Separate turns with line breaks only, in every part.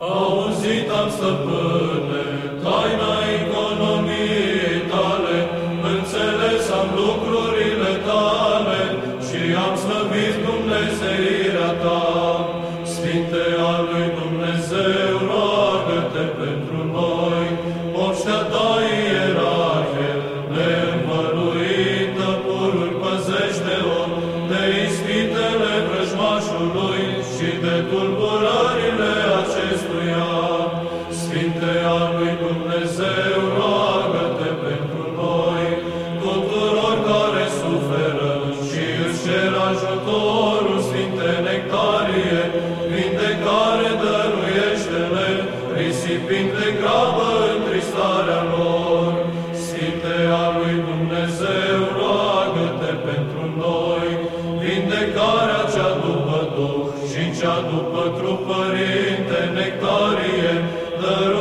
Auzit am, stăpâne, taina economiei tale, înțeles am lucrurile tale și am slăvit Dumnezeirea ta. Sfinte al lui Dumnezeu, roagă pentru noi, moștea ta ierarhie, neînvăluită, pururi păzește-o de ispitele vrăjmașului și de tulburare. victorie, the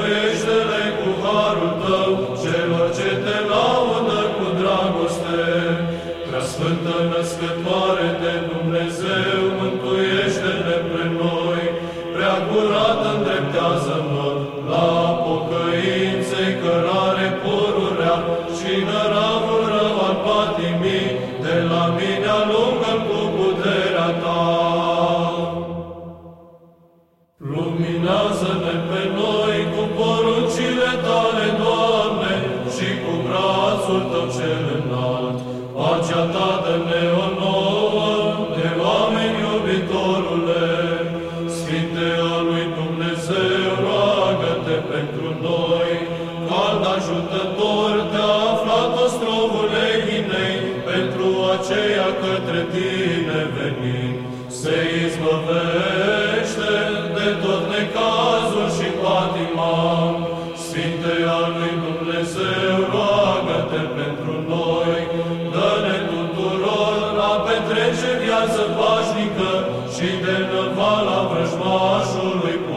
cel înalt, pacea ta de neonor, de oameni iubitorule, Sfinte al lui Dumnezeu, roagă-te pentru noi, cald ajutător te-a aflat ostrovul Eghinei, pentru aceea către tine venim. Say în vala vrăjmașului cu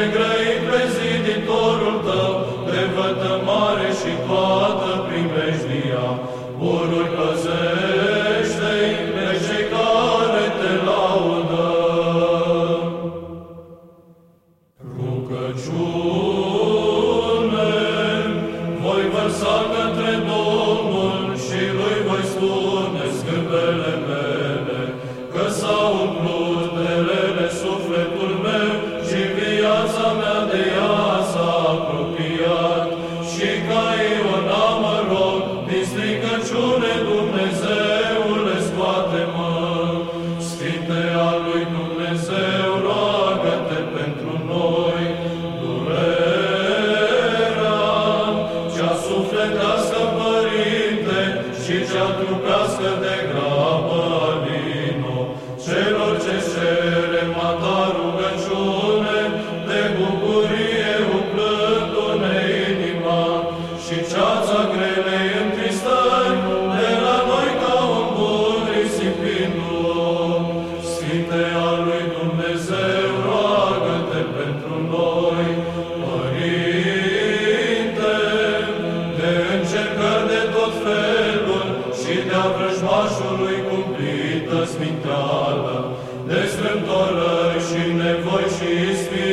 Alegre și cea trupească de grabă vino, celor ce cere mata rugăciune, de bucurie umplându-ne inima, și ceața grelei întristări, de la noi ca un bun risipindu-o, Sfinte al lui Dumnezeu, sfântă sminteală, de strâmtorări și nevoi și ispiri,